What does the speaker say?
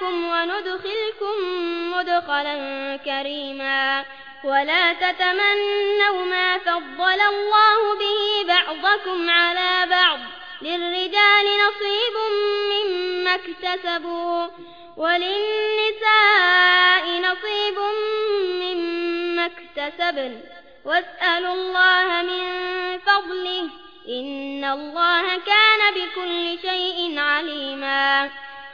سيئاتكم وندخلكم مدخلا كريما ولا تتمنوا ما فضل الله به بعضكم على بعض للرجال نصيب مما اكتسبوا وللنساء نصيب مما اكتسبن واسألوا الله من فضله إن الله كان بكل شيء عليما